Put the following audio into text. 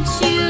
want you.